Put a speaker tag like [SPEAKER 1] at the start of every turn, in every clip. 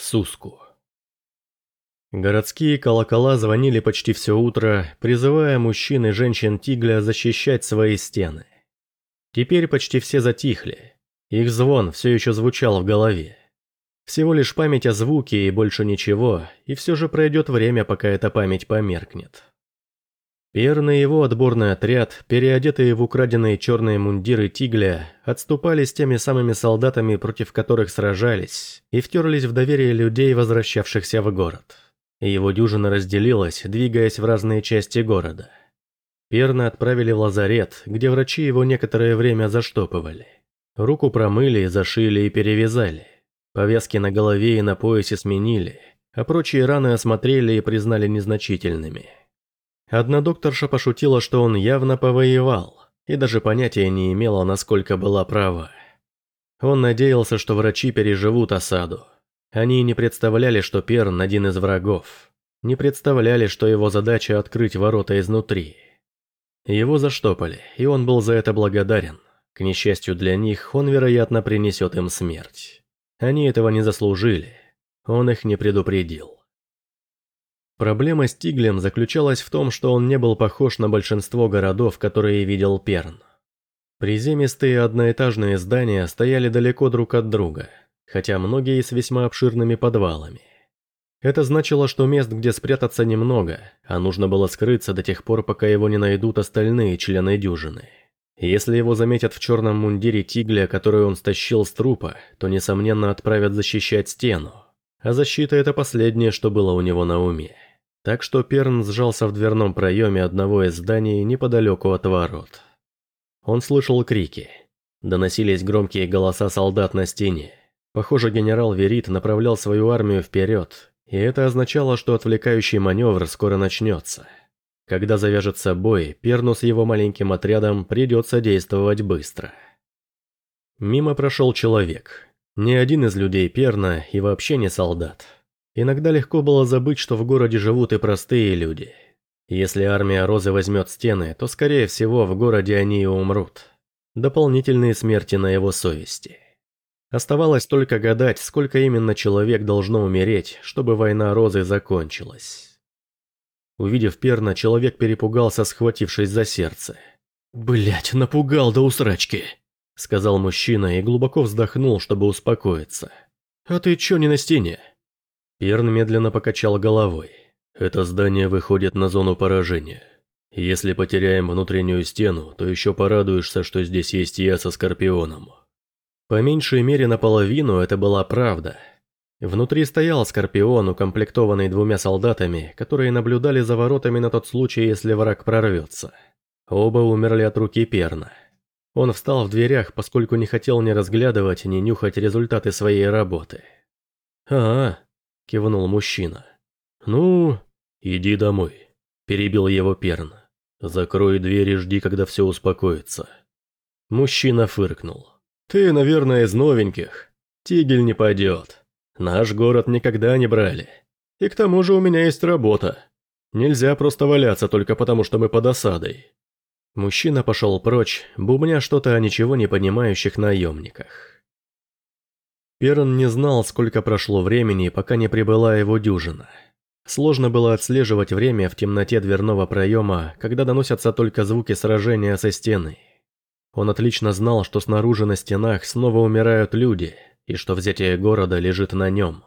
[SPEAKER 1] Суску. Городские колокола звонили почти все утро, призывая мужчин и женщин Тигля защищать свои стены. Теперь почти все затихли. Их звон все еще звучал в голове. Всего лишь память о звуке и больше ничего, и все же пройдет время, пока эта память померкнет. Перн и его отборный отряд, переодетые в украденные черные мундиры Тигля, отступали с теми самыми солдатами, против которых сражались, и втерлись в доверие людей, возвращавшихся в город. Его дюжина разделилась, двигаясь в разные части города. Перна отправили в лазарет, где врачи его некоторое время заштопывали. Руку промыли, зашили и перевязали. Повязки на голове и на поясе сменили, а прочие раны осмотрели и признали незначительными – Одна докторша пошутила, что он явно повоевал, и даже понятия не имела, насколько была права. Он надеялся, что врачи переживут осаду. Они не представляли, что Перн один из врагов. Не представляли, что его задача открыть ворота изнутри. Его заштопали, и он был за это благодарен. К несчастью для них, он, вероятно, принесет им смерть. Они этого не заслужили. Он их не предупредил. Проблема с Тиглем заключалась в том, что он не был похож на большинство городов, которые видел Перн. Приземистые одноэтажные здания стояли далеко друг от друга, хотя многие с весьма обширными подвалами. Это значило, что мест, где спрятаться немного, а нужно было скрыться до тех пор, пока его не найдут остальные члены дюжины. Если его заметят в черном мундире тигля, который он стащил с трупа, то, несомненно, отправят защищать стену. А защита – это последнее, что было у него на уме. Так что Перн сжался в дверном проеме одного из зданий неподалеку от ворот. Он слышал крики. Доносились громкие голоса солдат на стене. Похоже, генерал Верит направлял свою армию вперед, и это означало, что отвлекающий маневр скоро начнется. Когда завяжется бой, Перну с его маленьким отрядом придется действовать быстро. Мимо прошел человек. Не один из людей Перна и вообще не солдат. Иногда легко было забыть, что в городе живут и простые люди. Если армия Розы возьмет стены, то, скорее всего, в городе они и умрут. Дополнительные смерти на его совести. Оставалось только гадать, сколько именно человек должно умереть, чтобы война Розы закончилась. Увидев Перна, человек перепугался, схватившись за сердце. Блять, напугал до усрачки!» – сказал мужчина и глубоко вздохнул, чтобы успокоиться. «А ты чё не на стене?» Перн медленно покачал головой. Это здание выходит на зону поражения. Если потеряем внутреннюю стену, то еще порадуешься, что здесь есть я со Скорпионом. По меньшей мере наполовину это была правда. Внутри стоял Скорпион, укомплектованный двумя солдатами, которые наблюдали за воротами на тот случай, если враг прорвется. Оба умерли от руки Перна. Он встал в дверях, поскольку не хотел ни разглядывать, ни нюхать результаты своей работы. «А, кивнул мужчина. «Ну, иди домой», – перебил его Перн. «Закрой дверь и жди, когда все успокоится». Мужчина фыркнул. «Ты, наверное, из новеньких. Тигель не пойдет. Наш город никогда не брали. И к тому же у меня есть работа. Нельзя просто валяться только потому, что мы под осадой». Мужчина пошел прочь, бубня что-то о ничего не понимающих наемниках. Перн не знал, сколько прошло времени, пока не прибыла его дюжина. Сложно было отслеживать время в темноте дверного проема, когда доносятся только звуки сражения со стены. Он отлично знал, что снаружи на стенах снова умирают люди, и что взятие города лежит на нем.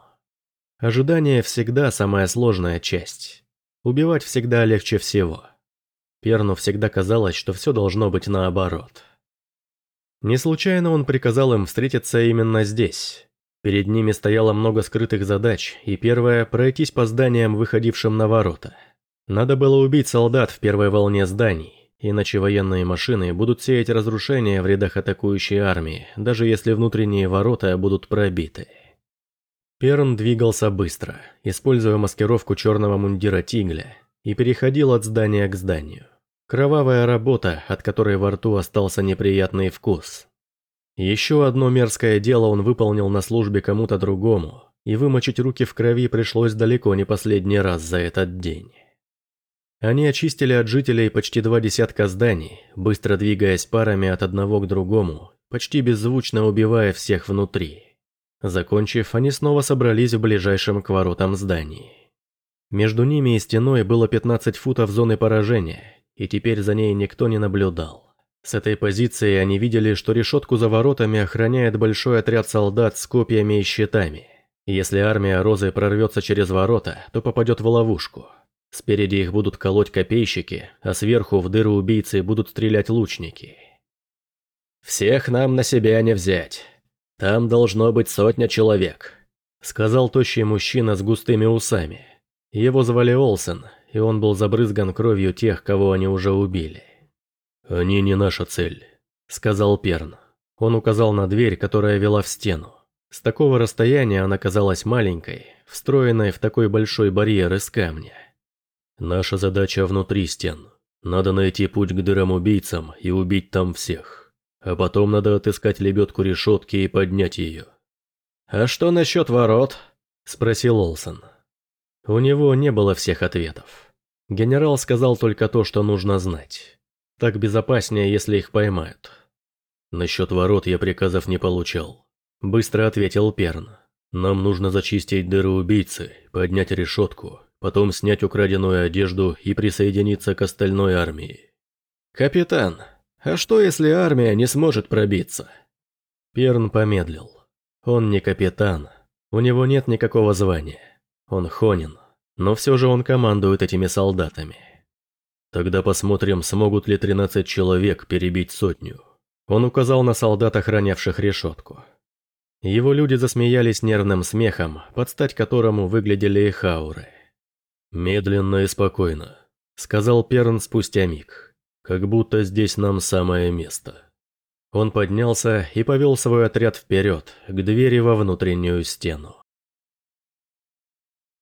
[SPEAKER 1] Ожидание всегда самая сложная часть. Убивать всегда легче всего. Перну всегда казалось, что все должно быть наоборот. Не случайно он приказал им встретиться именно здесь. Перед ними стояло много скрытых задач, и первая – пройтись по зданиям, выходившим на ворота. Надо было убить солдат в первой волне зданий, иначе военные машины будут сеять разрушения в рядах атакующей армии, даже если внутренние ворота будут пробиты. Перн двигался быстро, используя маскировку черного мундира Тигля, и переходил от здания к зданию. Кровавая работа, от которой во рту остался неприятный вкус. Еще одно мерзкое дело он выполнил на службе кому-то другому, и вымочить руки в крови пришлось далеко не последний раз за этот день. Они очистили от жителей почти два десятка зданий, быстро двигаясь парами от одного к другому, почти беззвучно убивая всех внутри. Закончив, они снова собрались в ближайшем к воротам здании. Между ними и стеной было 15 футов зоны поражения, и теперь за ней никто не наблюдал. С этой позиции они видели, что решетку за воротами охраняет большой отряд солдат с копьями и щитами. Если армия Розы прорвется через ворота, то попадет в ловушку. Спереди их будут колоть копейщики, а сверху в дыры убийцы будут стрелять лучники. «Всех нам на себя не взять. Там должно быть сотня человек», — сказал тощий мужчина с густыми усами. Его звали Олсен, и он был забрызган кровью тех, кого они уже убили. «Они не наша цель», — сказал Перн. Он указал на дверь, которая вела в стену. С такого расстояния она казалась маленькой, встроенной в такой большой барьер из камня. «Наша задача внутри стен. Надо найти путь к дырам-убийцам и убить там всех. А потом надо отыскать лебедку решетки и поднять ее». «А что насчет ворот?» – спросил Олсен. У него не было всех ответов. Генерал сказал только то, что нужно знать. Так безопаснее, если их поймают. Насчет ворот я приказов не получал. Быстро ответил Перн. Нам нужно зачистить дыры убийцы, поднять решетку, потом снять украденную одежду и присоединиться к остальной армии. «Капитан, а что если армия не сможет пробиться?» Перн помедлил. Он не капитан, у него нет никакого звания. Он хонин, но все же он командует этими солдатами. Тогда посмотрим, смогут ли 13 человек перебить сотню. Он указал на солдат, охранявших решетку. Его люди засмеялись нервным смехом, под стать которому выглядели их ауры. «Медленно и спокойно», — сказал Перн спустя миг. «Как будто здесь нам самое место». Он поднялся и повел свой отряд вперед, к двери во внутреннюю стену.